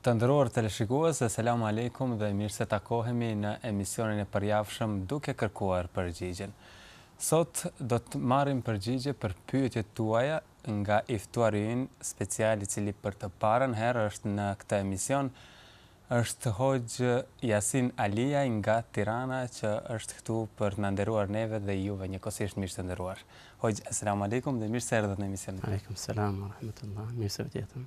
Të nderuar teleshikues, selam alejkum dhe mirë se takohemi në emisionin e përjavshëm duke kërkuar përgjigjen. Sot do të marrim përgjigje për pyetjet tuaja nga i ftuari ynë special i cili për të parën herë është në këtë emision është Hoxhë Jasin Alia nga Tirana që është këtu për të na nderuar neve dhe juve njëkohësisht miq të nderuar. Hoxhë selam alejkum dhe mirë se erdhët në emision. Alejkum selam ue rahmetullah, mirë se ju gjetëm.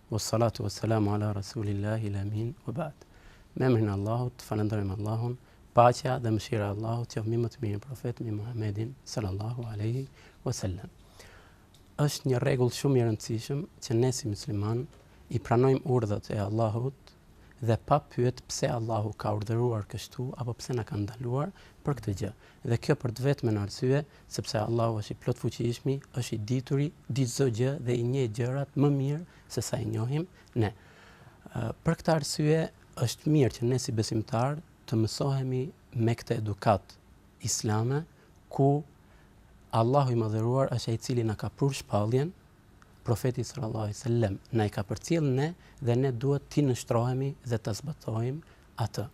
Wa salatu wa salamu ala Rasulillahi l-Amin wa ba'd. Me emrin e Allahut, falënderojmë Allahun, paqja dhe mëshira e Allahut qoftë mbi më të mirin profet, mbi Muhamedin sallallahu alaihi wasallam. Është një rregull shumë i rëndësishëm që ne si muslimanë i pranojmë urdhrat e Allahut dhe pa pyet pse Allahu ka urdhëruar kështu apo pse na ka ndaluar për këtë gjë. Dhe kjo për të vetmen arsye, sepse Allahu është i Plotfuqishmi, është i Dituri, di çdo gjë dhe i njeh gjërat më mirë se sa i njohim ne. Për këtë arsye është mirë që ne si besimtarë të mësohemi me këtë edukatë islame ku Allahu i Madhëruar është ai i cili na ka prur shpalljen Profeti sallallahu alejhi wasallam na e ka përcjellë ne dhe ne duhet t'i nënshtrohemi dhe ta zbatojmë atë.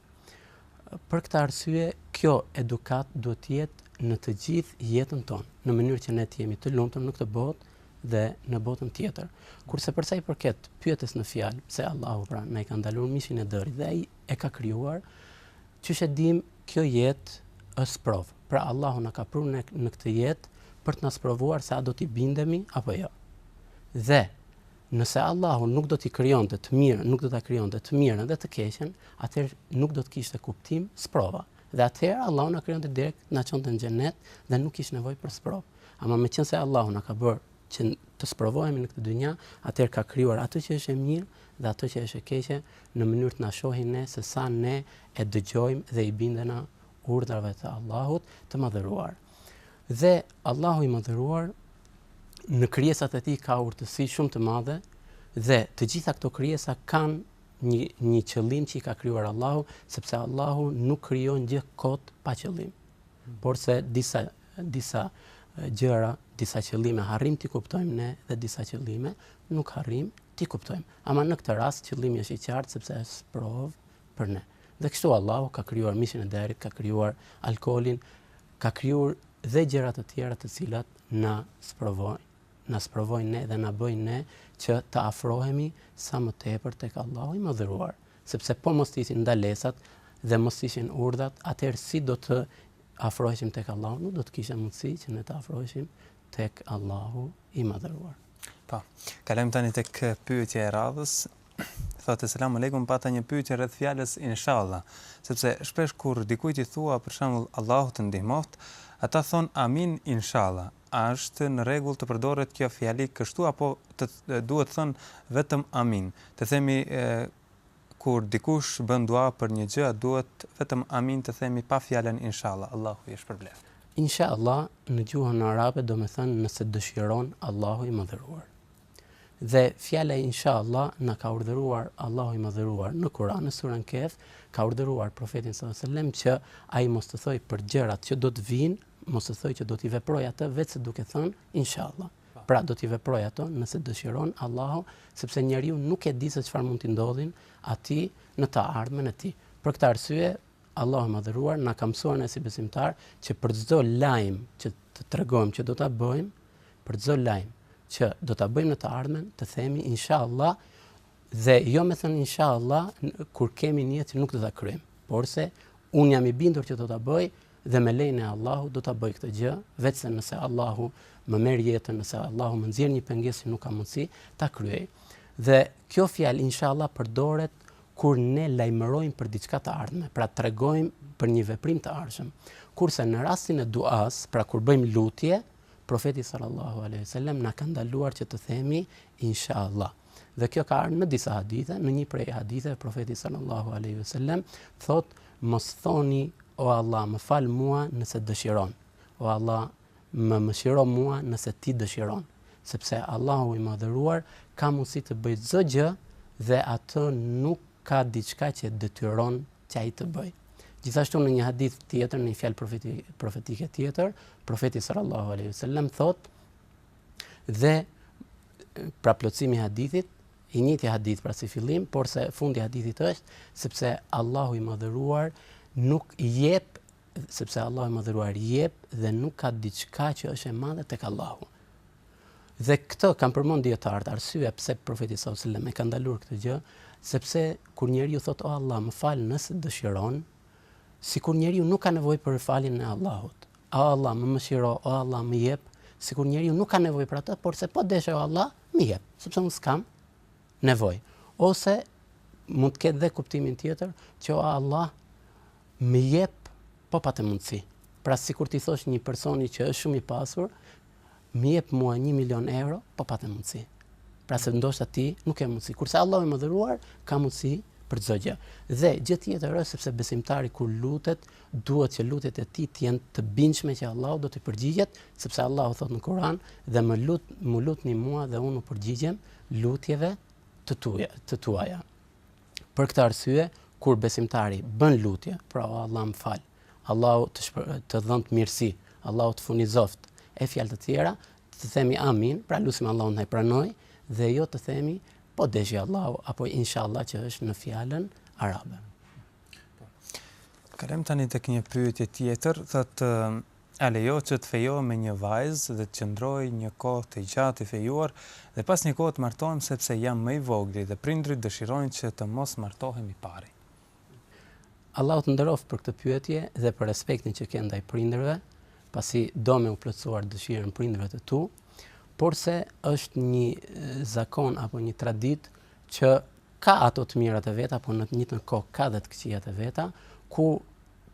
Për këtë arsye, kjo edukatë duhet të jetë në të gjithë jetën tonë, në mënyrë që ne të jemi të lumtur në këtë botë dhe në botën tjetër. Kurse për sa i përket pyetjes në fjalë, pse Allahu pra na i ka ndaluar mishin e derrit dhe ai e ka krijuar, siç e dimë, Kjo jetë është sprovë. Pra Allahu na ka prur ne në këtë jetë për të na sprovuar se a do t'i bindemi apo jo. Dhe nëse Allahu nuk do t'i krijonte të mirën, nuk do ta krijonte të mirën dhe të keqen, atëherë nuk do të kishte kuptim sprova. Dhe atëherë Allahu na krijonte direkt, na çonte në xhenet dhe nuk kish nevojë për sprovë. Ama meqenëse Allahu na ka bërë që të sprovohemi në këtë dynja, atëherë ka krijuar atë që është e mirë dhe atë që është e keqe në mënyrë të na shohë ne se sa ne e dëgjojmë dhe i bindena urdhrave të Allahut të madhëruar. Dhe Allahu i madhëruar në krijesat e tij ka urtësi shumë të madhe dhe të gjitha këto krijesa kanë një një qëllim që i ka krijuar Allahu, sepse Allahu nuk krijon gjë kot pa qëllim. por se disa disa gjëra, disa qëllime arrijmë t'i kuptojmë ne dhe disa qëllime nuk arrijmë t'i kuptojmë. Ama në këtë rast qëllimi është i qartë sepse është sprovë për ne. Dhe kështu Allahu ka krijuar mishin e derrit, ka krijuar alkoolin, ka krijuar dhe gjëra të tjera të cilat na sprovojnë, na sprovojnë ne dhe na bëjnë ne që të afrohemi sa më tepër tek Allahu i madhëruar. Sepse po mos të ishin ndalesat dhe mos të ishin urdhat, atëherë si do të afroheshim tek Allahu? Nuk do të kishte mundësi që ne të afroheshim tek Allahu i Madhëruar. Po. Kalojmë tani tek pyetja e radhës. Thotë selam aleikum, pata një pyetje rreth fjalës inshallah, sepse shpesh kur dikujt i thua për shembull Allahu të ndihmoftë, ata thonë amin inshallah. A është në rregull të përdoret kjo fjali kështu apo të duhet thënë vetëm Amin? Të themi kur dikush bën dua për një gjë a duhet vetëm Amin të themi pa fjalën Inshallah? Allahu ju shpërbleftë. Inshallah në gjuhën arabe do të thotë nëse dëshiron Allahu i Madhëruar. Dhe fjala Inshallah na ka urdhëruar Allahu i Madhëruar në Kuran në surën Kehf ka urdhëruar Profetin sallallahu alejhi we sellem që ai mos të thojë për gjërat që do të vijnë Mos të thojë që do t'i veprojë ato veçse duke thënë, Inshallah. Pra, do t'i veprojë ato nëse dëshiron Allahu, sepse njeriu nuk e di se çfarë mund t'i ndodhin atij në të ardhmen e tij. Për këtë arsye, Allahu i Madhëruar na ka mësuar ne si besimtarë që për çdo lajm që të tregojmë që do ta bëjmë, për çdo lajm që do ta bëjmë në të ardhmen, të themi Inshallah, Dhe jo me thënë insha Allah, kur kemi nijet që nuk do ta kryejmë, porse unë jam i bindur që do ta bëj dhe me lejen e Allahut do ta bëj këtë gjë, veçse nëse Allahu më merr jetën, nëse Allahu më nxjerr një pengesë që nuk kam mundësi ta kryej. Dhe kjo fjalë insha Allah përdoret kur ne lajmërojmë për diçka të ardhme, pra tregojmë për një veprim të ardhshëm. Kurse në rastin e duas, pra kur bëjmë lutje, profeti sallallahu alaihi wasallam na ka ndaluar që të themi inshallah. Dhe kjo ka ardhur në disa hadithe, në një prej haditheve profeti sallallahu alaihi wasallam thotë mos thoni o Allah më fal mua nëse dëshiron. O Allah më mëshiro mua nëse ti dëshiron, sepse Allahu i madhëruar ka mundësi të bëjë çdo gjë dhe atë nuk ka diçka që e detyron që ai të bëjë. Gjithashtu në një hadith tjetër, në një fjalë profetike tjetër, profeti sallallahu alaihi wasallam thotë Dhe pra plotësimi i hadithit, i njëjti hadith pra si fillim, porse fundi i hadithit është sepse Allahu i madhëruar nuk jep sepse Allahu i madhëruar jep dhe nuk ka diçka që është e madhe tek Allahu. Dhe këtë kanë përmend dijetarët, arsyeja pse profeti sallallahu alajhi wasallam e ka ndaluar këtë gjë, sepse kur njeriu thotë o Allah, më fal nëse dëshiron, sikur njeriu nuk ka nevojë për faljen e Allahut. O Allah, më mëshiro, o Allah, më jep, sikur njeriu nuk ka nevojë për atë, porse po deshe o Allah, më jep, sepse unë s'kam nevojë. Ose mund të ketë dhe kuptimin tjetër, që o Allah, më jep, po pate mundësi. Pra sikur t'i thuash një personi që është shumë i pasur, më jep mua një milion euro, po patë mundësi. Pra se ndoshta ti nuk ke mundësi. Kurse Allahu i madhëruar ka mundësi për çdo gjë. Dhe gjë tjetër është sepse besimtari kur lutet, duhet që lutjet e tij të jenë të bindshme që Allahu do t'i përgjigjet, sepse Allahu thotë në Kur'an, dhe më lut, më lutni mua dhe unë u përgjigjem lutjeve të tuaja, të tuaja. Për këtë arsye, kur besimtari bën lutje, pra o Allah më fal, Allahu të dhëntë mirësi, Allahu të furnizoftë e fjalë të tjera, të themi amin, pra lusim Allahun të pranoj dhe jo të themi po deshi Allahu apo inshallah që është në fjalën arabe. Kalojmë tani tek një pyetje tjetër, thotë a lejohet që të fejohem me një vajzë dhe të qëndroj një kohë të gjatë i fejuar dhe pas një kohë të martohem sepse jam më i vogli dhe prindërit dëshirojnë që të mos martohem i pari. Allahu të nderoftë për këtë pyetje dhe për respektin që ke ndaj prindërve, pasi do me u plotësuar dëshirën prindërve të tu, porse është një zakon apo një traditë që ka ato të mirat e veta, por në të njëjtën kohë ka dhe të këqijat e veta, ku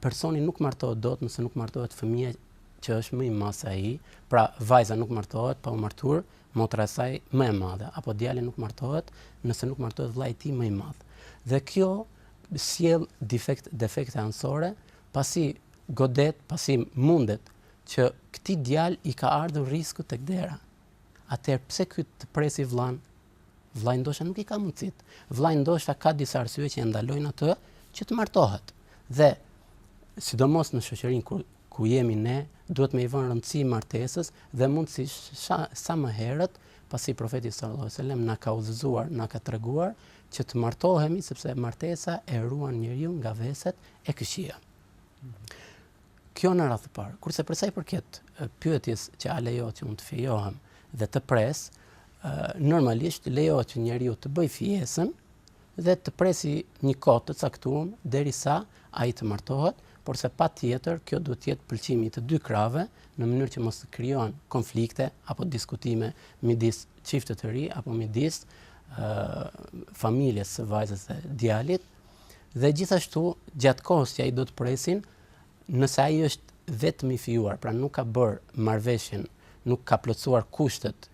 personi nuk martohet dot nëse nuk martohet fëmija që është më i madh se ai, pra vajza nuk martohet pa u martuar Motra e saj më e madhe apo djali nuk martohet nëse nuk martohet vëllai i tij më i madh. Dhe kjo sjell defekt, defekte anësore, pasi godet, pasi mundet që këtij djali i ka ardhur risku tek dera. Atëherë pse ky të presi vëllain? Vëllai ndoshta nuk i ka mundësitë. Vëllai ndoshta ka disa arsye që e ndalojnë atë që të martohet. Dhe sidomos në shoqërinë ku ku jemi ne, duhet me i vënë rëndësi martesës dhe mundësisht sa më herët, pasi Profeti sallallahu alejhi ve sellem na ka udhëzuar, na ka treguar që të martohemi sepse martesa e ruan njeriun nga veset e këqija. Kjo në radhë të parë. Kurse për sa i përket pyetjes që a lejohet që unë të fejohem dhe të pres, normalisht lejohet që njeriu të bëj fejesën, dhe të presi një kohë të caktuar derisa ai të martohet, porse patjetër kjo duhet të jetë pëlqimi i të dy krahëve në mënyrë që mos të krijohen konflikte apo diskutime midis çiftit të ri apo midis familjes së vajzës dhe djalit dhe gjithashtu gjatë kohës që ai do të presi nëse ai është vetëm i fejuar, pra nuk ka bërë marrëveshjen, nuk ka plotësuar kushtet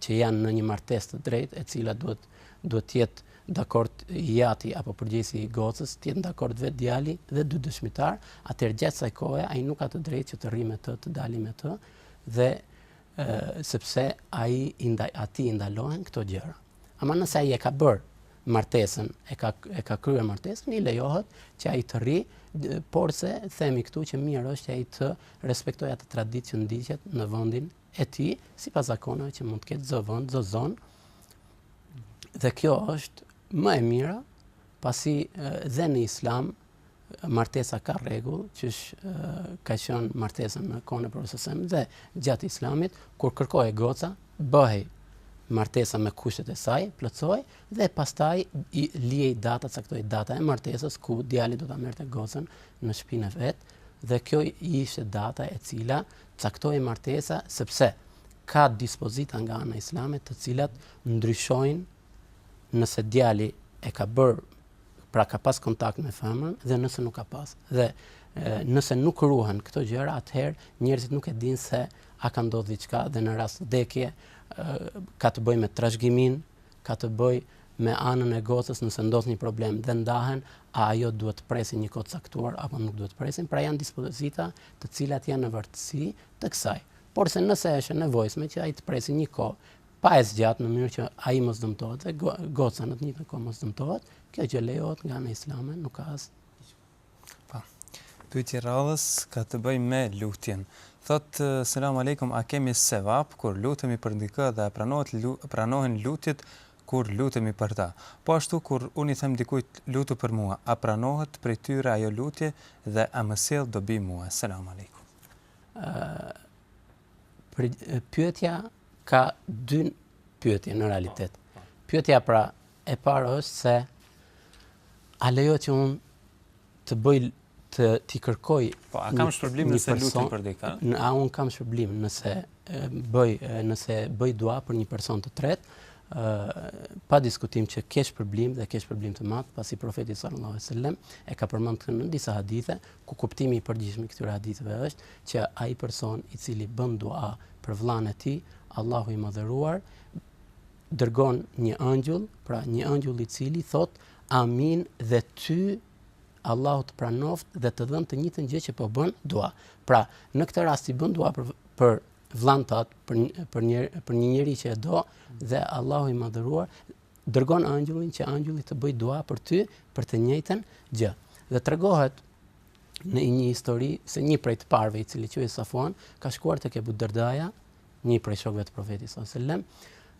që janë në një martesë të drejtë, e cila duhet duhet të jetë dakord i ati apo përgjegjësi i gocës, të jetë dakord vetë djali dhe dy dëshmitarë, atëherë gjatë kësaj kohe ai nuk ka të drejtë që të rri me të, të dali me të dhe e, sepse ai i ndaj atij i ndalohen këto gjëra. Ama nëse ai e ka bërë martesën, e ka e ka kryer martesën, i lejohet që ai të rri, porse themi këtu që mirë është që ai të respektojë atë traditë që ndiqet në vendin e tij, sipas zakoneve që mund të ketë çdo vend, çdo zonë. Dhe kjo është më e mira, pasi dhe në Islam martesa ka rregull, që ka qenë martesa në kohën e profetit dhe gjatë Islamit, kur kërkohej goca, bëhej martesa me kushtet e saj, plotësohej dhe pastaj lihej data, caktohej data e martesës ku djali do ta merrte gocën në shpinën e vet dhe kjo ishte data e cila caktohej martesa sepse ka dispozita nga ana islame të cilat ndryshojnë nëse djali e ka bërë pra ka pas kontakt me femrën dhe nëse nuk ka pas dhe nëse nuk ruhen këto gjëra atëherë njerëzit nuk e dinë se a ka ndodhur diçka dhe në rast vdekje ka të bëjë me trashëgiminë ka të bëjë me anën e gocës nëse ndodh një problem dhe ndahen a ajo duhet të presin një kohë të caktuar apo nuk duhet të presin pra janë dispozita të cilat janë në vartësi të kësaj. Porse nëse është e nevojshme që ai të presi një kohë pa e zgjatë në mënyrë që ai mos dëmtohet dhe goca në të njëjtën kohë mos dëmtohet, kjo gjë lejohet nga ana islame, nuk ka as Po. Pyetja e radhës ka të bëjë me lutjen. Thot selam aleikum a kemi sevap kur lutemi për dikë dhe a pranohet pranohen lutjet kur lutemi për ta. Po ashtu kur unë i them dikujt lutu për mua, a pranohet prej tyre ajo lutje dhe a më sjell dobi mua? Selam alejkum. Ë pyetja ka dy pyetje në realitet. Po, po. Pyetja pra e parë është se a lejohet që unë të bëj të t'i kërkoj po a kam shpërblim nëse lutem për dikë a un kam shpërblim nëse bëj nëse bëj dua për një person të tretë ë pa diskutim që ke shpërblim dhe ke shpërblim të madh pasi profeti sallallahu alajhi wasallam e ka përmendur këtë në disa hadithe ku kuptimi i përgjithshëm i këtyre haditheve është që ai person i cili bën dua për vëllanë e tij Allahu i madhëruar dërgon një ëngjëll pra një ëngjëll i cili thot amin dhe ty Allahu të pranoftë dhe të dhëntë të njëjtën gjë që po bën dua. Pra, në këtë rast ti bën dua për për vllanë tat, për për një për një njeri që e do dhe Allahu i madhëruar dërgon angjëllin që angjëlli të bëj dua për ty për të njëjtën gjë. Dhe tregohet në një histori se një prej të parëve i cili quhej Safuan ka shkuar tek Abu Dardaja, një prej shokëve të Profetit sallallahu alajhi wasallam,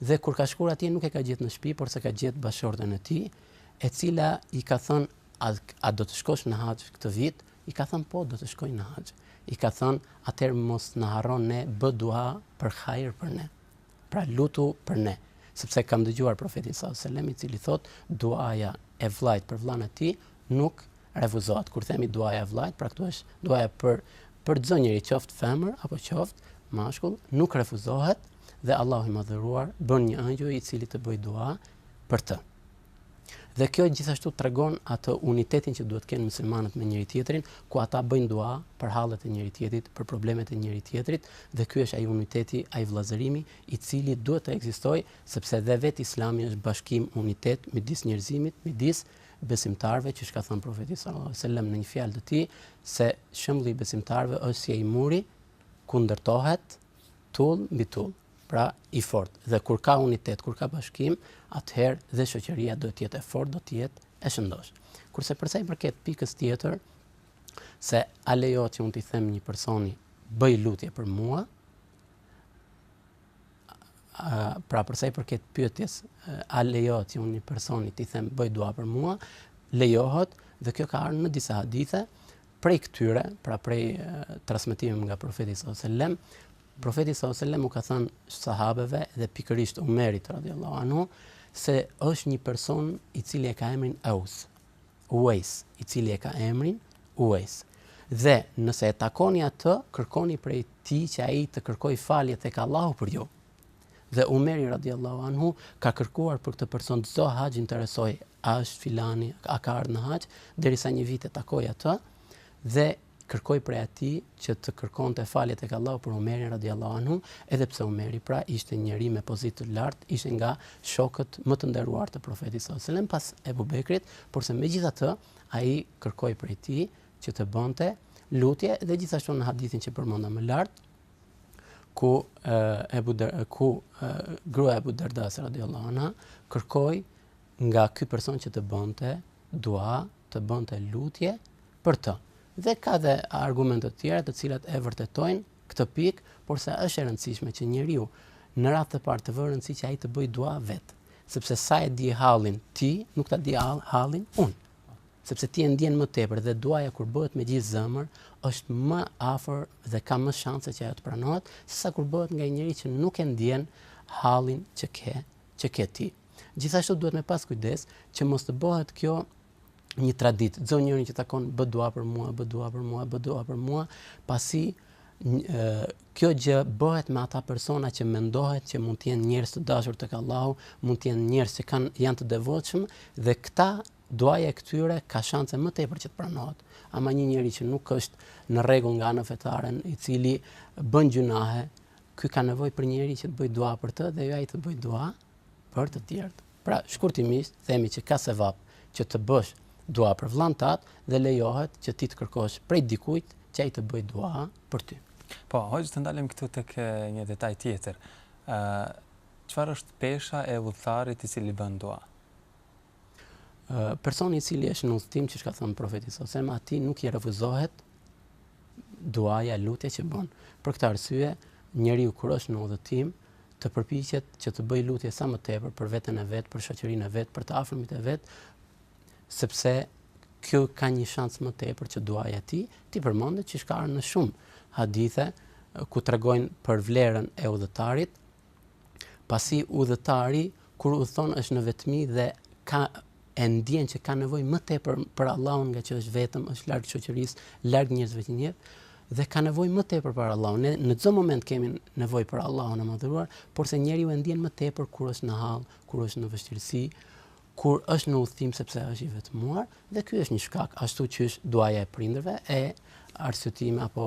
dhe kur ka shkuar atje nuk e ka gjetë në shtëpi, porse ka gjetë bashkëshortën e tij, e cila i ka thënë a, a do të shkosh në haxh këtë vit? I ka thënë po, do të shkoj në haxh. I ka thënë, atëherë mos na harro ne, bë dua për hajër për ne. Pra lutu për ne, sepse kam dëgjuar profetin sallallahu alajhi wasallam i cili thotë, duaja e vëllait për vëllanë e tij nuk refuzohet. Kur themi duaja e vëllait, pra këtu është duaja për për çdo njeri, qoftë femër apo qoftë mashkull, nuk refuzohet dhe Allahu i madhëruar bën një engjëll i cili të bëjë dua për të. Dhe kjo gjithashtu tregon atë unitetin që duhet të kenë muslimanët me njëri-tjetrin, ku ata bëjnë dua për hallet e njëri-tjetrit, për problemet e njëri-tjetrit, dhe ky është ai uniteti, ai vëllazërimi, i cili duhet të ekzistojë, sepse dhe vetë Islami është bashkim, unitet midis njerëzimit, midis besimtarëve, që siç ka thënë profeti sallallahu alaihi wasallam në një fjalë të tij, se shembulli i besimtarëve është si ai muri ku ndërtohet tullë mbi tullë. pra i fortë. Dhe kur ka unitet, kur ka bashkim, atëherë dhe shoqëria do të jetë e fortë, do të jetë e shëndoshë. Kurse për sa i përket pikës tjetër, se a lejohet që unë t'i them një personi bëj lutje për mua, pra për sa i përket pyetjes, a lejohet që unë një personi t'i them bëj dua për mua, lejohet dhe kjo ka ardhur në disa hadithe prej këtyre, pra prej transmetimeve nga profeti sallallahu alajhi wasallam, Profeti sallallahu alejhi ve sellem u ka thënë sahabeve dhe pikërisht Umerit radhiyallahu anhu se është një person i cili e ka emrin Aus. Uais, i cili e ka emrin Uais. Dhe nëse e takoni atë, kërkoni prej tij që ai të kërkojë falje tek Allahu për ju. Dhe Umeri radhiyallahu anhu ka kërkuar për këtë person çdo haxh interesohej, a është filani, a ka ardhur në haxh, derisa një vit e takoi atë dhe kërkoi prej atij që të kërkonte falje tek Allahu për Umerin radijallahu anhu, edhe pse Umeri pra ishte një njeri me pozitë të lartë, ishte nga shokët më të nderuar të Profetit sallallahu alejhi ve sellem pas Ebu Bekrit, porse megjithatë ai kërkoi prej tij që të bënte lutje dhe gjithashtu në hadithin që përmenda më lart ku Ebu Der, ku gruaja e Ebu Derdas radijallahu anha kërkoi nga ky person që të bënte dua, të bënte lutje për të. Dhe ka dhe argumente të tjera të cilat e vërtetojnë këtë pikë, porse është e rëndësishme që njeriu në radhë të parë t'i vërë rëndësi që ai të bëjë dua vetë, sepse sa e di hallin ti, nuk ta di hallin unë. Sepse ti e ndjen më tepër dhe duaja kur bëhet me gjithë zemër është më afër dhe ka më shanse që ajo të pranohet, sesa kur bëhet nga një njeri që nuk e ndjen hallin që ke, që ke ti. Gjithashtu duhet me pas kujdes që mos të bëhet kjo një traditë, çdo njërin që takon bë dua për mua, bë dua për mua, bë dua për mua, pasi kjo gjë bëhet me ata persona që mendohet që mund të jenë njerëz të dashur tek Allahu, mund të jenë njerëz që kanë janë të devotshëm dhe këta duaja e këtyre ka shanse më tepër që të pranohet. Ama një njeri që nuk është në rregull nga ana fetare, i cili bën gjunahe, ky ka nevojë për njëri që të bëjë dua për të dhe jo ai të bëjë dua Për të tjerët. Pra, shkurtimisht, themi që ka sevap që të bësh dua për vllanë tënd dhe lejohet që ti të kërkosh prej dikujt që ai të bëjë dua për ty. Po, hoxhë të ndalim këtu tek një detaj tjetër. Ë, çfarë është pesha e udhëtarit i cili bën dua? Personi i cili është në udhëtim, siç ka thënë profeti sallallahu alajhi wasallam, atij nuk i refuzohet duaja, lutja që bën. Për këtë arsye, njeriu kur është në udhëtim, të përpiqet që të bëjë lutje sa më tepër për veten e vet, për shoqërinë e vet, për të afërmit e vet, sepse kjo ka një shans më tepër që duaja e tij t'i pranohet, që ka ardhë në shumë hadithe ku tregojnë për vlerën e udhëtarit, pasi udhëtari kur udhëton është në vetmi dhe ka e ndjen që ka nevojë më tepër për Allahun ngaqë është vetëm, është larg shoqërisë, larg njerëzve që njeh dhe ka nevojë më tepër për Allahun. Ne në çdo moment kemi nevojë për Allahun e Madhëruar, porse njeriu e ndjen më tepër kur është në hall, kur është në vështirësi, kur është në udhëtim sepse është i vetmuar dhe ky është një shkak ashtu siç është duaja e prindërve e arsye të tjera apo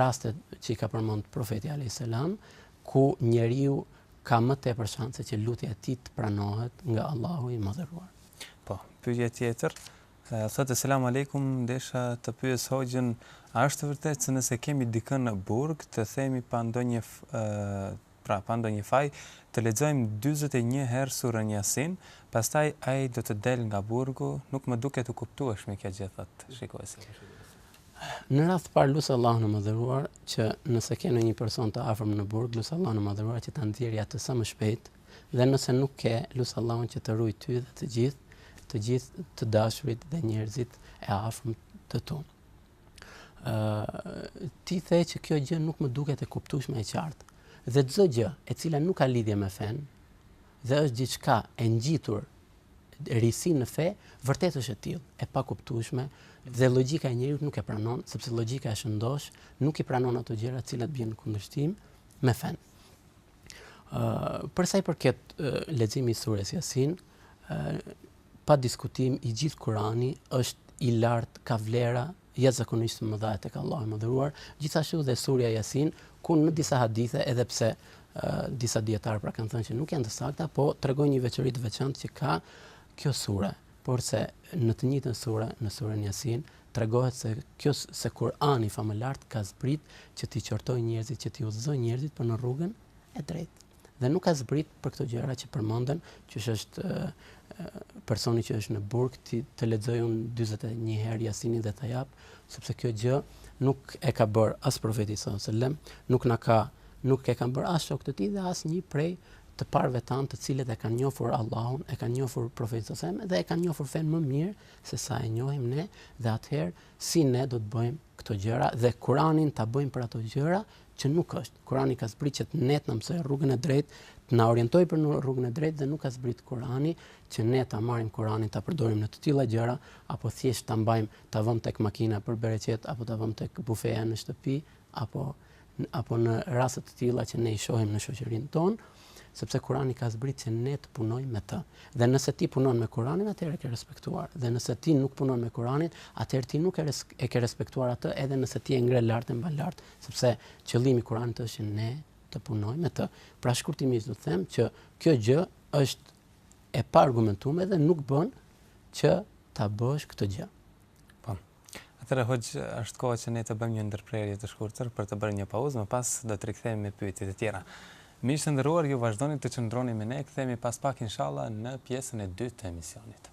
rastet që i ka përmend profeti alayhis salam ku njeriu ka më tepër shanse që lutja e tij të pranohet nga Allahu i madhëruar. Po, pyetje tjetër. Thotë selam aleikum, desha të pyes hoxhën, a është vërtet se nëse kemi dikën në burg, të themi pa ndonjë pra pa ndonjë faj, të lexojmë dyzet e një herë surën Jasin, pastaj ai do të del nga burgu, nuk më duket e kuptueshme kjo gjë, thotë shikuesi. Në radhë të parë lus Allahun e Madhëruar që nëse ke ndonjë person të afërm në burg, lus Allahun e Madhëruar që ta nxjerrë atë sa më shpejt dhe nëse nuk ke, lus Allahun që të ruajë ty dhe të gjithë të gjithë të dashurit dhe njerëzit e afërm të tu. ë ti the që kjo gjë nuk më duket e kuptueshme e qartë. Dhe çdo gjë e cila nuk ka lidhje me fenë dhe është diçka e ngjitur risi në fe, vërtet është e tillë, e pakuptueshme dhe logjika e njeriut nuk e pranon, sepse logjika e shëndoshë nuk i pranon ato gjëra të cilat bien në kundërshtim me fenë. ë uh, Për sa i përket uh, leximit surës Jasin, ë uh, Pa diskutim i gjithë Kurani është i lartë ka vlera jashtëzakonisht të mëdha tek Allahu i Madhëruar, gjithashtu dhe Surja Jasin, ku në disa hadithe edhe pse disa dijetarë pra kanë thënë që nuk janë të sakta, por tregojnë një veçori të veçantë që ka kjo sure, porse në të njëjtën sure, në Surën Jasin, tregohet se kjo se Kurani famëlart ka zbrit që t'i qortojë njerëzit, që t'i udhëzojë njerëzit për në rrugën e drejtë. dhe nuk ka zbrit për këto gjëra që përmenden, që është personi që është në burg ti të lexoj unë 41 herë Jasinin dhe ta jap, sepse kjo gjë nuk e ka bërë as profeti sallallahu alajhi wasallam, nuk na ka nuk e kanë bërë as shokët e tij dhe as një prej të parëve tanë të cilët e kanë njohur Allahun, e kanë njohur profetin sallallahu alajhi wasallam dhe e kanë njohur fenë më mirë se sa e njohim ne dhe atëherë si ne do të bëjmë këto gjëra dhe Kuranin ta bëjmë për ato gjëra që nuk është. Kurani ka zbrit që të ne të na mësojë rrugën e drejtë, të na orientojë për në rrugën e drejtë dhe nuk ka zbrit Kurani që ne ta marrim Kuranin ta përdorim në të tilla gjëra apo thjesht ta mbajmë, ta vëmë tek makina për bereqet apo ta vëmë tek bufeja në shtëpi apo apo në raste të tilla që ne i shohim në shoqërinë tonë, sepse Kurani ka zbrit që ne të punojmë me të. Dhe nëse ti punon me Kuranin, atëherë e ke respektuar. Dhe nëse ti nuk punon me Kuranin, atëherë ti nuk e, e ke respektuar atë edhe nëse ti e ngre lart e mban lart. Sepse qëllimi i Kuranit është që ne të punojmë me të. Pra shkurtimisht do të them që kjo gjë është e paargumentuar dhe nuk bën që ta bësh këtë gjë. Po. Atëherë hoxhë është koha që ne të bëjmë një ndërprerje të shkurtër për të bërë një pauzë, më pas do të rikthehemi me pyetjet e tjera. Miq të nderuar, ju vazhdoni të qëndroni me ne, kthehemi pas pak inshallah në pjesën e dytë të emisionit.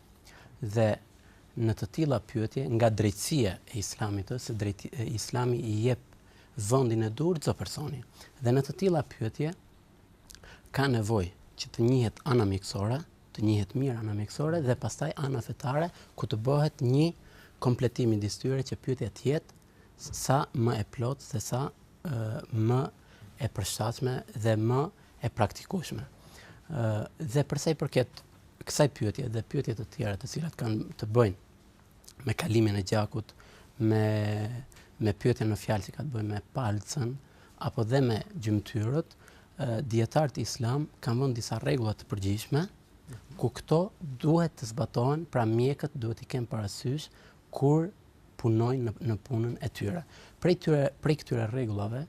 dhe në të tilla pyetje nga drejtësia e Islamit ose drejt Islami i jep vendin e duhur çdo personi dhe në të tilla pyetje ka nevojë që të njihet ana mjekësore, të njihet mirë ana mjekësore dhe pastaj ana fetare ku të bëhet një kompletim i të dy këtyre që pyetja të jetë sa më e plotë dhe sa më e përshtatshme dhe më e praktikueshme. Ë dhe përsa i përket kësaj pyetje dhe pyetje të tjera të cilat kanë të bëjnë me kalimin e gjakut, me me pyetjen në fjalë që ka të bëjë me palcën apo dhe me gjymtyrët, dijetarët islam kanë vënë disa rregulla të përgjithshme ku këto duhet të zbatohen, pra mjekët duhet t'i kenë parasysh kur punojnë në, në punën e tyre. Prej tyre, prej këtyre rregullave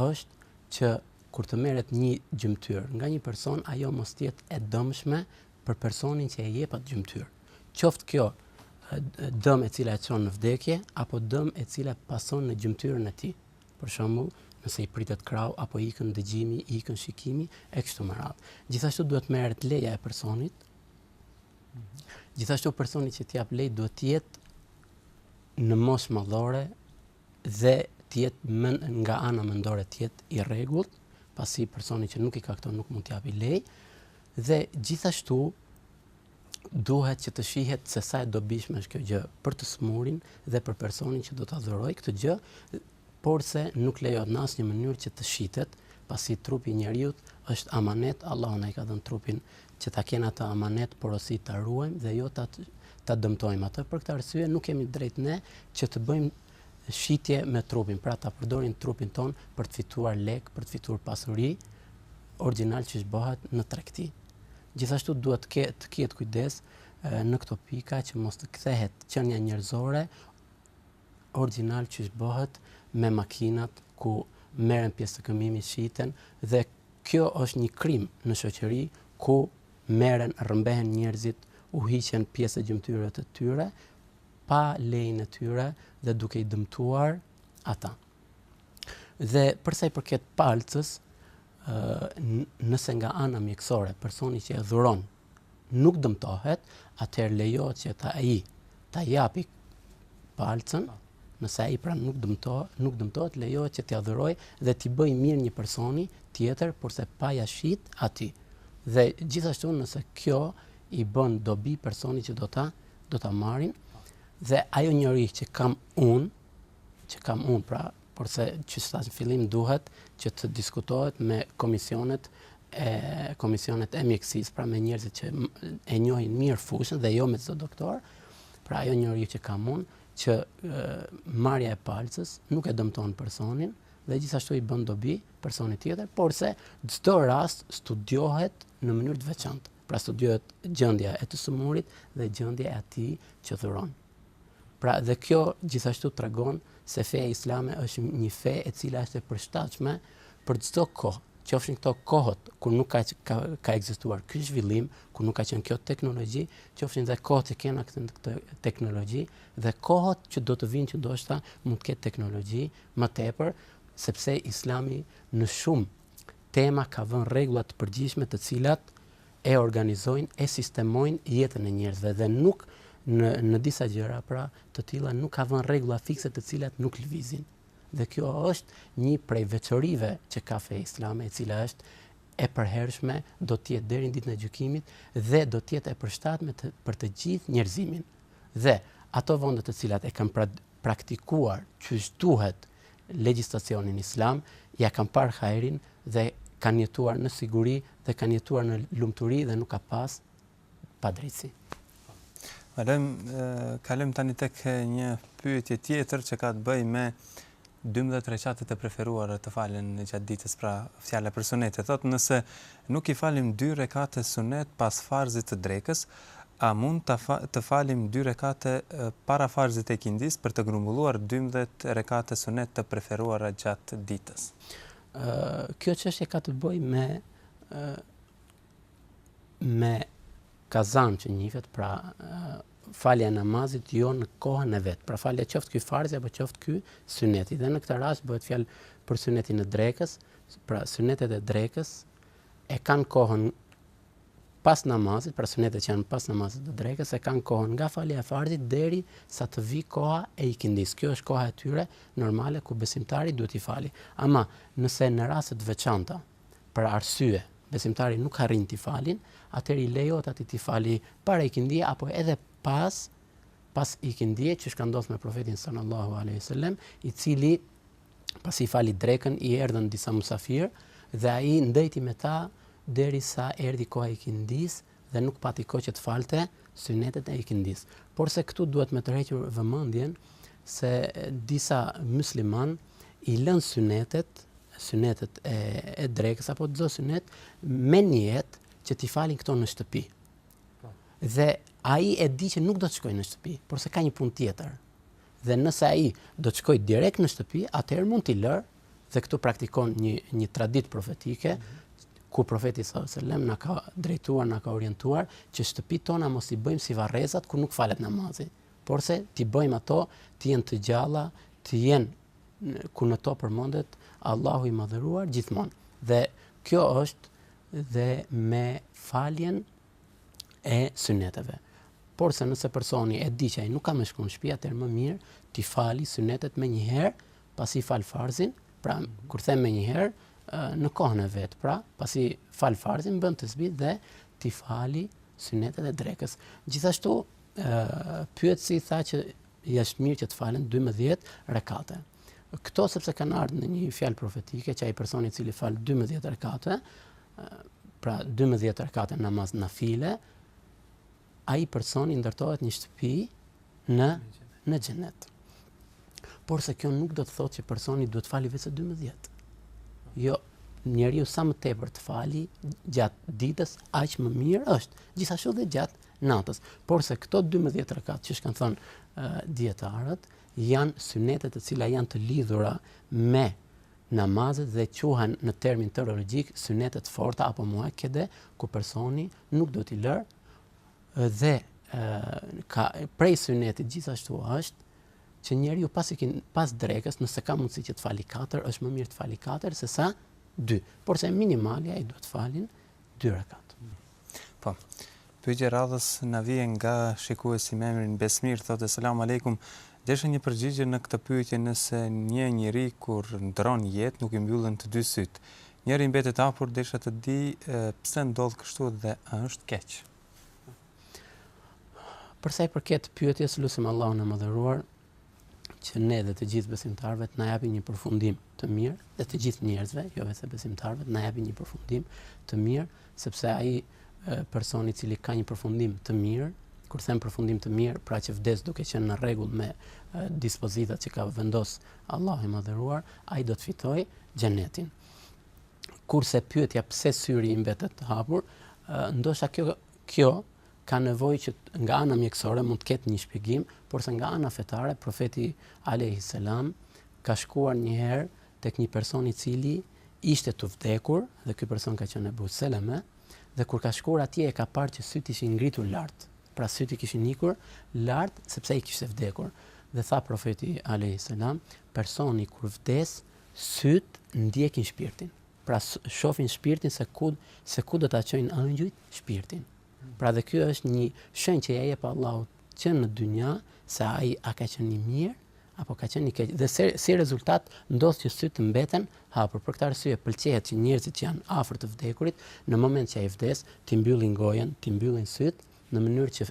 është që kur të merret një gjymtyrë nga një person ajo mos të jetë e dëmshme për personin që e jep atë gjymtyrë. Qoftë kjo dëm e cila e çon në vdekje apo dëm e cila pason në gjymtyrën e tij. Për shembull, nëse i pritet krau apo i ikën dëgjimi, i ikën shikimi e kështu me radhë. Gjithashtu duhet merret leja e personit. Gjithashtu personi që t'i jap lejë duhet të jetë në moshë madhore dhe të jetë mend, nga ana mendore të jetë i rregullt, pasi personi që nuk i ka këto nuk mund të japi lej dhe gjithashtu duhet që të shihet se sa e dobishme është kjo gjë për të smurin dhe për personin që do ta dhurojë këtë gjë, porse nuk lejohet në asnjë mënyrë që të shitet, pasi trupi i njeriut është amanet, Allahu na i ka dhënë trupin që ta kena atë amanet, porosi ta ruajmë dhe jo ta ta dëmtojmë atë. Për këtë arsye nuk kemi të drejtë ne që të bëjmë shitje me trupin, pra ta përdorim trupin ton për të fituar lek, për të fituar pasuri, origjinal qysh bëhet në tregti. Gjithashtu duhet të ketë të ketë kujdes në këto pika që mos të kthehet qenia njerëzore origjinal qysh bëhet me makinat ku merren pjesët e këmbimit shiten dhe kjo është një krim në shoqëri ku merren rrëmbehen njerëzit u hiqen pjesë të gjymtyrëve të tyre pa lejen e tyre dhe duke i dëmtuar ata dhe përsa i përket palcës nëse nga ana mjekësore personi që e dhuron nuk dëmtohet, atëherë lejohet që ta ai ta japi palcën, nëse ai pra nuk dëmtohet, nuk dëmtohet, lejohet që t'ia dhuroj dhe t'i bëj mirë një personi tjetër, porse pa ja shit atij. Dhe gjithashtu nëse kjo i bën dobi personit që do ta do ta marri dhe ajo njohuri që kam unë, që kam unë pra Porse qysh thashë në fillim duhet që të diskutohet me komisionet e komisionet e mjekësisë, pra me njerëzit që e njohin mirë fushën dhe jo me çdo doktor, pra ajo njohuri që kam unë, që marrja e palcës nuk e dëmton personin dhe gjithashtu i bën dobi personit tjetër, por se çdo rast studiohet në mënyrë të veçantë. Pra studiohet gjendja e të sëmurit dhe gjendja e atij që dhuron. Pra dhe kjo gjithashtu tregon se feja islame është një fe e cila është e përshtatshme për çdo kohë, qofshin këto kohët kur nuk ka, ka ekzistuar ky zhvillim, kur nuk ka qenë kjo teknologji, qofshin dhe kohët që kena këtë, këtë teknologji dhe kohët që do të vijnë që ndoshta mund të ketë teknologji më tepër, sepse Islami në shumë tema ka vënë rregulla të përgjithshme të cilat e organizojnë e sistemojnë jetën e njerëzve dhe nuk në në disa gjëra pra të tilla nuk ka vënë rregulla fikse të cilat nuk lëvizin dhe kjo është një prej veçorive që ka feja islame e cila është e përhershme do të jetë deri në ditën e gjykimit dhe do të jetë e përshtatshme për të gjithë njerëzimin dhe ato vende të cilat e kanë pra, praktikuar qysh duhet legjislacionin islam, ia kanë parë hajrin dhe kanë jetuar në siguri dhe kanë jetuar në lumturi dhe nuk ka pas padrejtësi. Kalojmë, kalojmë tani tek një pyetje tjetër që ka të bëjë me 12 rekatet e preferuara të falen gjatë ditës, pra fjala për sunetet. Thotë, nëse nuk i falim 2 rekate sunet pas farzit të drekës, A mund të të falim dy rekate para farzit të ikindisë për të grumbulluar dymbëdhjetë rekate sunet të preferuara gjatë ditës? Kjo çështje ka të bëjë me me kazan që njihet, pra falja e namazit jo në kohën e vet. Pra falja qoftë ky farzi apo qoftë ky suneti. Dhe në këtë rast bëhet fjalë për sunetin e drekës, pra sunetet e drekës e kanë kohën Pas namazit, pra sunetet që janë pas namazit të drekës, e kanë kohën nga falja e farzit deri sa të vijë koha e ikindisë. Kjo është koha e tyre normale ku besimtari duhet t'i fali. Ama, nëse në raste të veçanta, për arsye, besimtari nuk arrin t'i fali, atëherë i lejohet atij t'i fali para ikindie apo edhe pas pas ikindie, qysh ka ndodhur me Profetin sallallahu alejhi ve sellem, i cili Pasi i fali drekën, i erdhën disa mysafirë dhe ai ndejti me ta derisa erdhi koha e ikindisë dhe nuk pati kohë që të falte synetet e ikindisë. Porse këtu duhet me tërhequr vëmendjen se disa myslimanë i lënë synetet, synetet e, e drekës apo çdo synet me nijet që t'i falin këto në shtëpi. Po. Dhe ai e di që nuk do të shkojë në shtëpi, porse ka një punë tjetër. Dhe nëse ai do të shkojë direkt në shtëpi, atëherë mund t'i lërë dhe këtu praktikon një një traditë profetike, ku profeti sallallahu alajhi wasallam na ka drejtuar, na ka orientuar që shtëpitë tona mos t'i bëjmë si varrezat ku nuk falet namazi, porse t'i bëjmë ato të jenë të gjalla, të jenë ku në to përmendet Allahu i madhëruar gjithmonë. Dhe kjo është dhe me faljen e syneteve. Porse nëse personi e di që ai nuk ka me shku në shtëpi, atëherë më mirë t'i fali synetet menjëherë pasi fal farzin, pra kur them menjëherë, në kohën e vet, pra pasi fal farzin bën tesbih dhe t'i fali synetet e drekës. Gjithashtu, pyetësi tha që i është mirë që të falen 12 rekate. Këto sepse kanë ardhur në një fjalë profetike që ai personi i cili fal 12 rekate, pra dymbëdhjetë rekate namaz nafile, ai person i ndërtohet një shtëpi në në xhenet. Por se kjo nuk do të thotë që personi duhet të fali vetëm 12. Jo, njeriu sa më tepër të fali gjatë ditës, aq më mirë është. Gjithashtu dhe gjatë natës. Por se këto 12 rekat që ç'kanë thënë uh, dijetarët, janë synetet të cila janë të lidhura me Namazet dhe quhen në termin teologjik synete të forta apo muakkede, ku personi nuk duhet t'i lërë, dhe ka prej synetit gjithashtu është që njeriu pas ikin pas drekës, nëse ka mundësi që të fali katër, është më mirë të fali katër se sa dy. Porse minimalja i duhet t'falin dy rekat. Po. Pyetja e radhës na vjen nga shikuesi me emrin Besmir, thotë selam alejkum. Desha një përgjigje në këtë pyetje nëse një njeri kur ndërron jetë nuk i mbyllen të dy sytë. Njëri mbetet hapur desha të di pse ndodh kështu dhe a është keq. Për sa i përket pyetjes lusim Allahun e Madhëruar që ne dhe të gjithë besimtarëve të na japin një përfundim të mirë dhe të gjithë njerëzve, jo vetëm besimtarëve, të na japin një përfundim të mirë, sepse ai personi i cili ka një përfundim të mirë, kur them përfundim të mirë, pra që vdes duke qenë në rregull me dispozitat që ka vendos Allahu i Madhëruar, ai do të fitojë xhenetin. Kurse pyetja pse syri i mbetet të hapur, ndoshta kjo kjo ka nevojë që nga ana mjekësore mund të ketë një shpjegim, por se nga ana fetare profeti alejhi selam ka shkuar një herë tek një person i cili ishte i vdekur dhe ky person ka qenë Abu Seleme dhe kur ka shkuar atje e ka parë që sytë ishin ngritur lart. Pra sytë i kishin ikur lart sepse ai kishte vdekur. Dhe tha profeti alejhi selam, personi kur vdes, sytë ndjekin shpirtin. Pra shohin shpirtin se ku se ku do ta çojnë engjëjt shpirtin. Pra dhe kjo është një shenjë që ia jep Allahu që në dynja se ai a ka qenë i mirë apo ka qenë i keq. Dhe se, si rezultat ndodh që sytë mbeten hapur. Për këtë arsye pëlqehet që njerëzit që janë afër të vdekurit, në moment që ai vdes, t'i mbyllin gojën, t'i mbyllin sytë në mënyrë që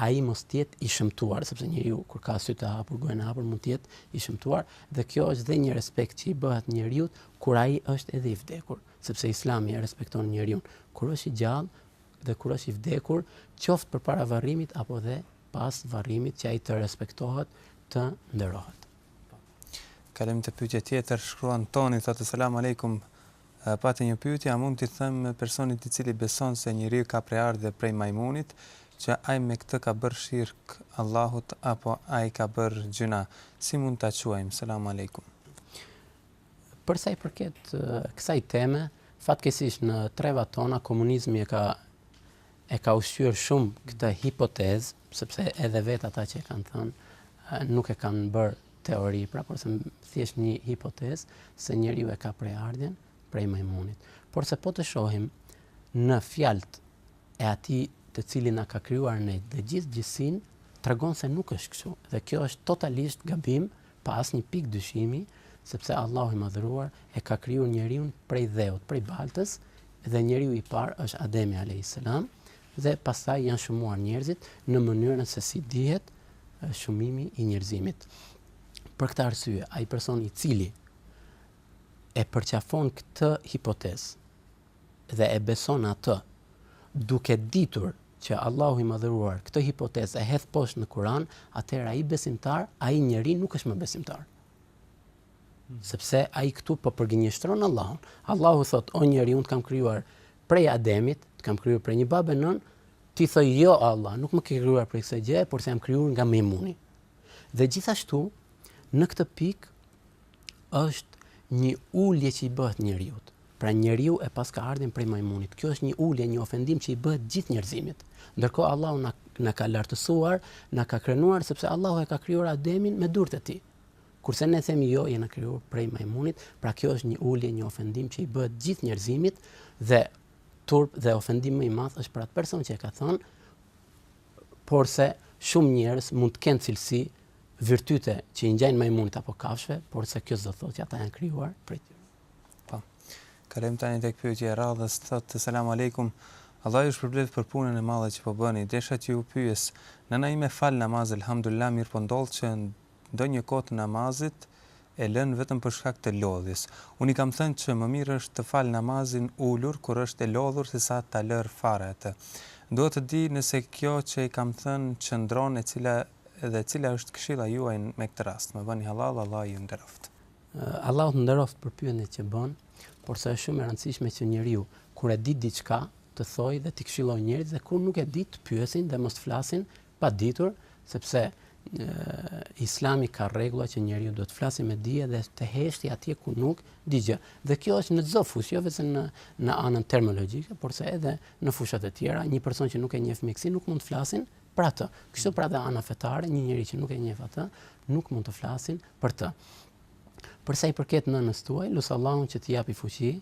ai mos të jetë i shëmtuar, sepse njeriu kur ka sytë të hapur, gojën e hapur mund të jetë i shëmtuar dhe kjo është dhe një respekt që i bëhet njeriut kur ai është edhe i vdekur. Sepse Islami e respekton njeriun kur është i gjallë dhe kur është i vdekur, qoftë përpara varrimit apo dhe pas varrimit që ai të respektohet, të nderohet. Kalojmë te pyetja tjetër, shkruan Toni thotë selam alejkum pata një pyetje, a mund t'i them personit i cili beson se njeriu ka prejardhje prej majmunit, që ai me këtë ka bërë shirk Allahut apo ai ka bërë gjynah, si mund ta quajmë? Selam alejkum. Për sa i përket kësaj teme, fatkeqësisht në trevat tona komunizmi e ka e ka ushqyer shumë këtë hipotezë, sepse edhe vetë ata që e kanë thënë nuk e kanë bërë teori, pra por se thjesht një hipotezë se njeriu e ka prejardhjen prej majmunit. Por se po të shohim në fjalët e atij të cilin na ka krijuar ne dhe gjithë gjithësinë, tregon se nuk është kështu. Dhe kjo është totalisht gabim Pa asnjë pikë dyshimi, sepse Allahu i Madhëruar e ka krijuar njeriun prej dheut, prej baltës, dhe njeriu i parë është Ademi alejhi selam, dhe pastaj janë shumuar njerëzit në mënyrën se si dihet shumimi i njerëzimit. Për këtë arsye, ai person i cili e përqafon këtë hipotezë, dhe e beson atë duke ditur që Allahu i Madhëruar këtë hipotezë e hedh poshtë në Kur'an, atëherë ai besimtar, ai njeri nuk është më besimtar. Sepse ai këtu po përgënjeshtron Allahun. Allahu thotë, o njeri, unë të kam krijuar prej Ademit, të kam krijuar prej një babe e nëne, ti thoj jo Allah, nuk më ke krijuar prej kësaj gjëje, por se jam krijuar nga majmuni. Dhe gjithashtu, në këtë pikë është një ulje që i bëhet njeriut. Pra njeriu e paska ardhjen prej majmunit. Kjo është një ulje, një ofendim që i bëhet gjithë njerëzimit. Ndërkohë Allahu na na ka lartësuar, na ka krenuar sepse Allahu e ka krijuar Ademin me duart e tij. Kurse ne themi jo, jena krijuar prej majmunit, pra kjo është një ulje, një ofendim që i bëhet gjithë njerëzimit dhe turp dhe ofendim më i madh është për atë person që e ka thënë. Porse shumë njerëz mund të kenë cilësi virtyte që i ngjajnë majmunit apo kafshëve, por se kjo s'do thotë që ata janë krijuar prej tyre. Po. Kalojmë tani tek pyetja e radhës, thotë selam alejkum. Allah ju shpërbleftë për punën e madhe që po bëni. Desha që t'ju pyes, nëna ime fal namaz elhamdulillah mirëpo ndodh që ndonjë kohë të namazit e lën vetëm për shkak të lodhjes. Unë i kam thënë që më mirë është të fal namazin ulur kur është e lodhur sesa ta lërë fare atë. Dua të di nëse kjo që i kam thënë qëndron dhe cila Dhe cila është këshilla juaj me këtë rast? Më bëni hallall, Allahu ju nderoftë. Allahu të nderoftë për pyetjen që bën, por se është shumë e rëndësishme që njeriu kur e di diçka të thojë dhe t'i këshillojë njerëzit dhe kur nuk e di të pyesin dhe mos të flasin pa ditur, sepse Islami ka rregulla që njeriu duhet të flasë me dije dhe të heshti atje ku nuk di gjë. Dhe kjo është në çdo fushë, jo vetëm në në anën terminologjike, por se edhe në fushat e tjera, një person që nuk e njeh mjekësinë nuk mund të flasin për atë. Kështu pra dhe ana fetare, një njeri që nuk e njeh atë, nuk mund të flasi për të. Për sa i përket nënës tuaj, lus Allahun që t'i japi fuqi,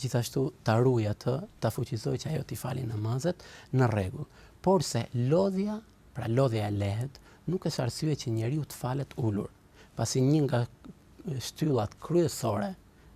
gjithashtu ta ruaj atë, ta fuqizoj që ajo t'i fali namazet në rregull. Porse lodhja, pra lodhja e lehtë, nuk është arsye që njeriu të falet ulur, pasi një nga shtyllat kryesore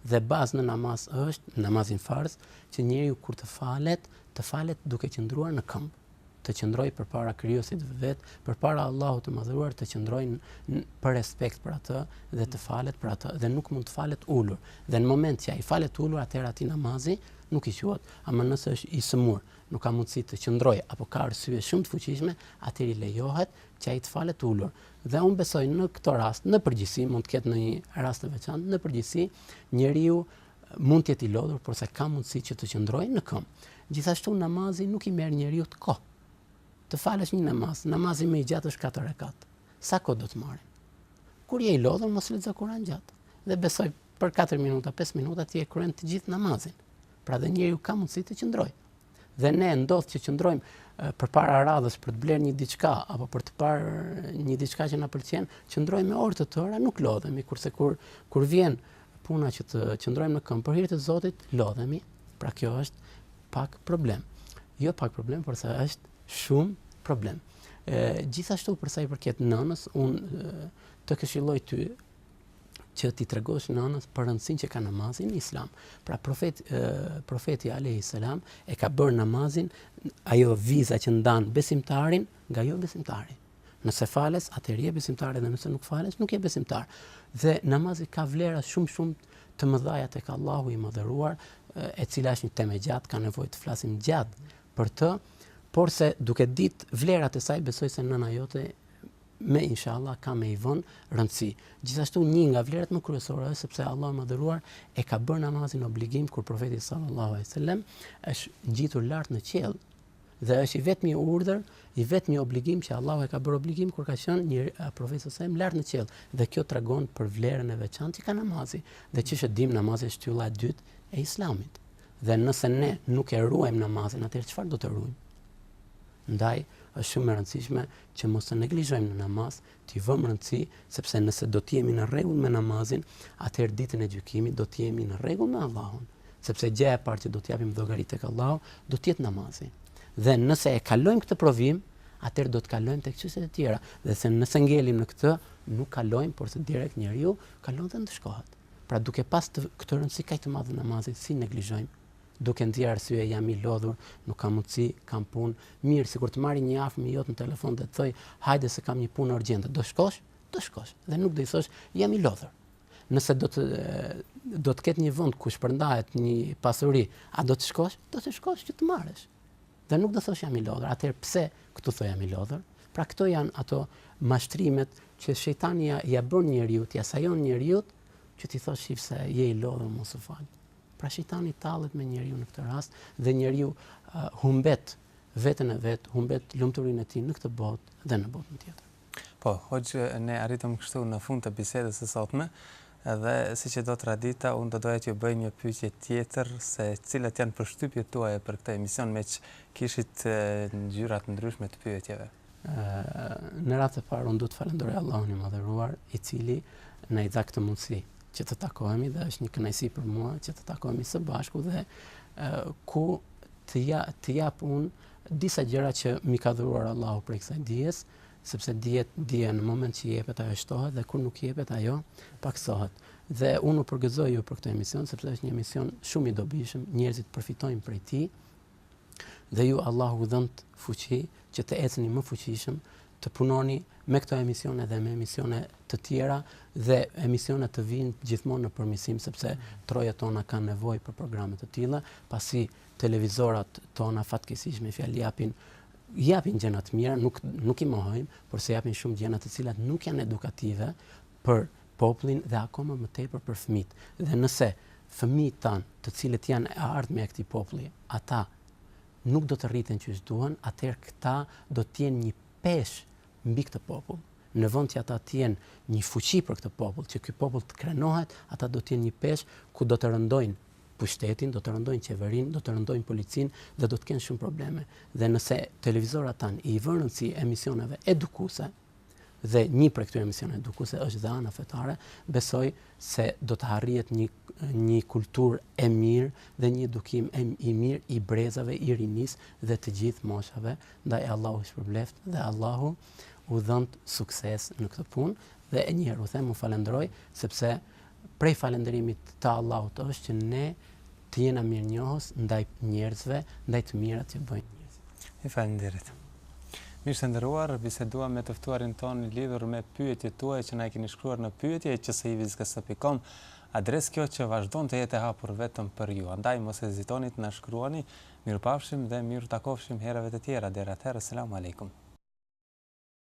dhe bazë në namaz është në namazin farz, që njeriu kur të falet, të falet duke qëndruar në këmbë. të qëndrojë përpara krijuesit të vet, përpara Allahut të Madhëruar të qëndrojë për respekt për atë dhe të falet për atë dhe nuk mund të falet ulur. Dhe në moment që ai falet ulur, atëherë atij namazi nuk i quhet, ama nëse është i sëmur, nuk ka mundësi të qëndrojë apo ka arsye shumë të fuqishme, atëherë i lejohet që ai të falet ulur. Dhe unë besoj në këtë rast, në përgjithësi mund të ketë ndonjë rast të veçantë, në përgjithësi njeriu mund të jetë i lodhur, porse ka mundësi që të qëndrojë në këmbë. Gjithashtu namazi nuk i merr njeriut kohë. Të falësh një namaz, namazi më i gjatë është 4 rekat. Sa kohë do të marri? Kur je i lodhur, mos lexo Kur'an gjatë. Dhe besoj për 4 minuta, 5 minuta ti e kryen të gjithë namazin. Pra dhe njeriu ka mundësi të qëndrojë. Dhe ne ndodh që qëndrojmë përpara radhës për të blerë një diçka apo për të parë një diçka që na pëlqen, qëndrojmë me orë të tëra, nuk lodhemi, kurse kur kur vjen puna që të qëndrojmë në këmbë për hir të Zotit, lodhemi. Pra kjo është pak problem. Jo pak problem, porse është shumë problem. E, gjithashtu për sa i përket nënës, unë të këshilloj ty që t'i tregosh nënës për rëndësinë që ka namazi në Islam. Pra profeti profeti alayhi salam e ka bërë namazin ajo viza që ndan besimtarin nga jo besimtari. Nëse falesh, atëherë je besimtar dhe nëse nuk falesh, nuk je besimtar. Dhe namazi ka vlera shumë shumë të mëdha tek Allahu i madhëruar, e cila është një temë e gjatë, ka nevojë të flasim gjatë për të, porse duke ditë vlerat e saj, besoj se nëna jote me inshallah ka me i vënë rëndësi. Gjithashtu një nga vlerat më kryesore është sepse Allahu i Madhëruar e ka bërë namazin obligim kur profeti sallallahu alaihi wasallam është ngjitur lart në qiell. Dhe është i vetmi urdhër, i vetmi obligim që Allahu e ka bërë obligim kur ka qenë profeti sallallahu alaihi wasallam lart në qiell. Dhe kjo tregon për vlerën e veçantë që ka namazi. Dhe siç e dimë namazi është shtylla e dytë e Islamit. Dhe nëse ne nuk e ruajmë namazin, atëherë çfarë do të ruajmë? Ndaj, është shumë e rëndësishme që mos të neglizhojmë në namaz, t'i vëmë rëndësi, sepse nëse do të jemi në rregull me namazin, atëherë ditën e gjykimit do të jemi në rregull me Allahun, sepse gjëja e parë që do të japim llogari tek Allahu do të jetë namazi. Dhe nëse e kalojmë këtë provim, atëherë do të kalojmë tek çështjet e tjera, dhe nëse ngelim në këtë, nuk kalojmë, porse direkt njeriu kalon dhe ndëshkohet. Pra duke pasë këtë rëndësi kaq të madhe namazi, si neglizhojmë Duke nxjerrë arsye jam i lodhur, nuk kam mundësi, kam punë. Mirë, sikur të marrë një afërm i jot në telefon dhe të thotë, hajde se kam një punë urgjente, do shkosh? Do shkosh. Dhe nuk do i thosh, jam i lodhur. Nëse do të do të ketë një vend ku shpërndahet një pasuri, a do të shkosh? Do të shkosh që të marrësh. Dhe nuk do thosh jam i lodhur. Atëherë pse këtu thua jam i lodhur? Pra këto janë ato mashtrimet që shejtani ja, ja bën njeriu, ja sajon njeriu që ti thotë shif se je i lodhur mos u fal. Pra shejtani tallet me njeriu në këtë rast dhe njeriu humbet veten e vet, humbet lumturinë e tij në këtë botë dhe në botën tjetër. Po, hoxhë, ne arritëm kështu në fund të bisedës së sotme edhe siç e do tradita, unë do doja t'ju bëj një pyetje tjetër se cilat janë përshtypjet tuaja për këtë emision, meqë kishit ngjyra të ndryshme të pyetjeve. Në radhë të parë, unë du të falendroj Allahun e madhëruar, i cili na i dha këtë mundësi që të takohemi dhe është një kënaqësi për mua që të takohemi së bashku dhe ku të, ja, të jap unë disa gjëra që mi ka dhuruar Allahu prej kësaj dijes, sepse dihet, dija në moment që jepet ajo shtohet dhe kur nuk jepet ajo paksohet. Dhe unë u përgëzoj ju për këtë emision, sepse është një emision shumë i dobishëm, njerëzit përfitojnë prej tij, Dhe ju Allahu u dhënt fuqi që të ecni më fuqishëm, të punoni me këto emisione dhe me emisione të tjera dhe emisionet të vijnë gjithmonë në përmirësim sepse trojet tona kanë nevojë për programe të tilla, pasi televizorat tona fatkeqësisht me fjalë japin japin gjëra të mira, nuk nuk i mohojmë, por se japin shumë gjëra të cilat nuk janë edukative, për popullin dhe akoma më tepër për fëmijët. Dhe nëse fëmijët tanë, të cilët janë e ardhmja e këtij populli, ata nuk do të rriten qysh duan, atëherë këta do të jenë një peshë mbi këtë popull. Në vend që ata të jenë një fuqi për këtë popull, që ky popull të krenohet, ata do të jenë një peshë ku do të rëndojnë pushtetin, do të rëndojnë qeverinë, do të rëndojnë policinë dhe do të kenë shumë probleme. Dhe nëse televizorat tanë i vënë rëndësi emisioneve edukuese, dhe një prej këtyre emisioneve edukuese është dhe ana fetare, besoj se do të arrihet një një kulturë e mirë dhe një edukim e, i mirë i brezave, i rinis dhe të gjithë moshave, ndaj Allahu u shpërbleft dhe Allahu u dhënt sukses në këtë punë dhe edhe njëherë u them u falënderoj sepse prej falënderimit të Allahut është që ne të jena mirënjohës ndaj njerëzve, ndaj të mirat që bëjnë njerëzit. Ju faleminderit. Miq të nderuar, biseduam me të ftuarin tonë lidhur me pyetjet tuaja që na i keni shkruar në pyetje@vizioni.com, adresë kjo që vazhdon të jetë e hapur vetëm për ju. Andaj mos hezitoni të na shkruani. Mirupafshim dhe mirë u takofshim herëve të tjera. Deri atëherë, selam alejkum.